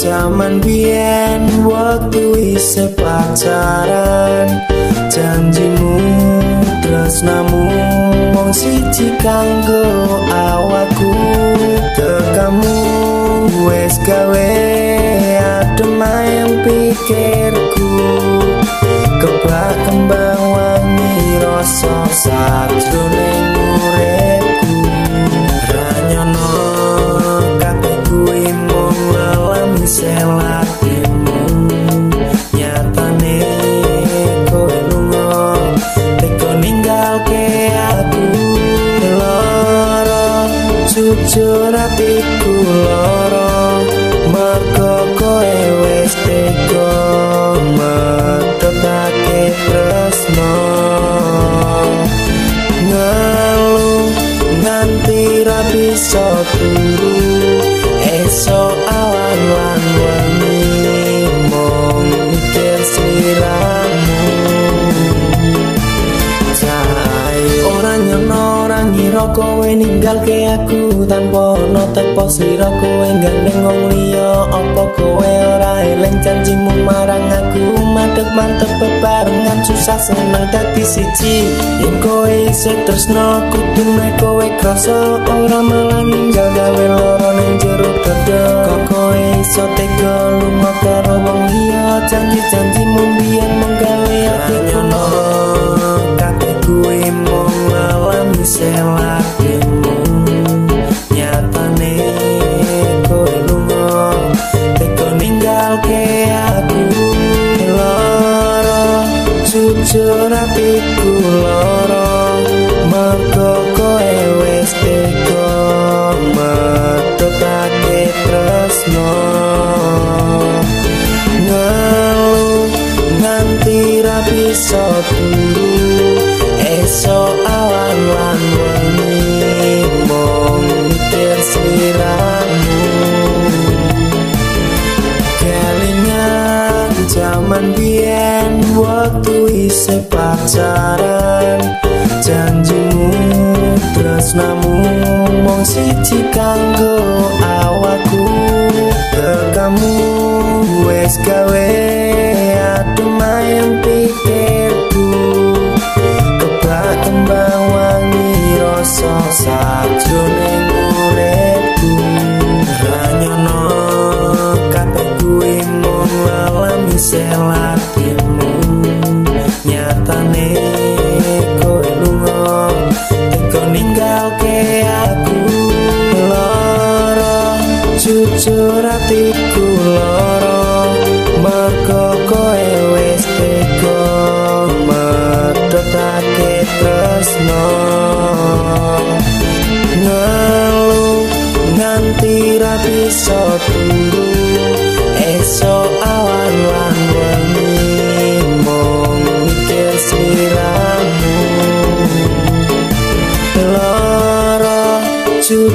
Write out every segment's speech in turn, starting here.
Zaman biyen waktu isi pacaran. Janjimu tresnamu mong siji kanggo awaku Tekamu wes gawe adem ayam pikirku. Kebak kembang wangi rasa sajroning jujur hatiku loro Mergo kowe wis teko metotake tresno Ngalu nganti ra bisa ngira kowe ninggalke aku tanpa ono tepo slira kowe gandeng wong liya. Apa kowe ora eling janjimu marang aku? Madhep mantep bebarengan susah seneng dadi siji. Yen kowe isih tresno kudune kowe krasa. Ora malah ninggal gawe loro ning jero dada kok kowe iso tega lunga jujur hatiku loro mergo kowe wis teko metutake tresno. Ngalu nganti ra bisa turu esok awan lan wengi mong mikir sliramu isi pacaran janjimu tresnamu mong siji kanggo awaku kamu wes gawe ninggalke aku loro jujur hatiku loro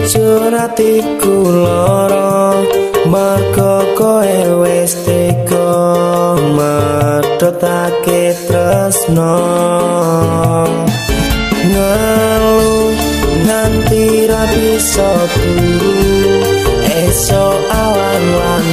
jujur hatiku loro mergo kowe wis teko metotake tresno ngalu nganti ra bisa turu esok awan lan